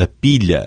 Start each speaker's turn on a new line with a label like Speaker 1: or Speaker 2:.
Speaker 1: a pilha.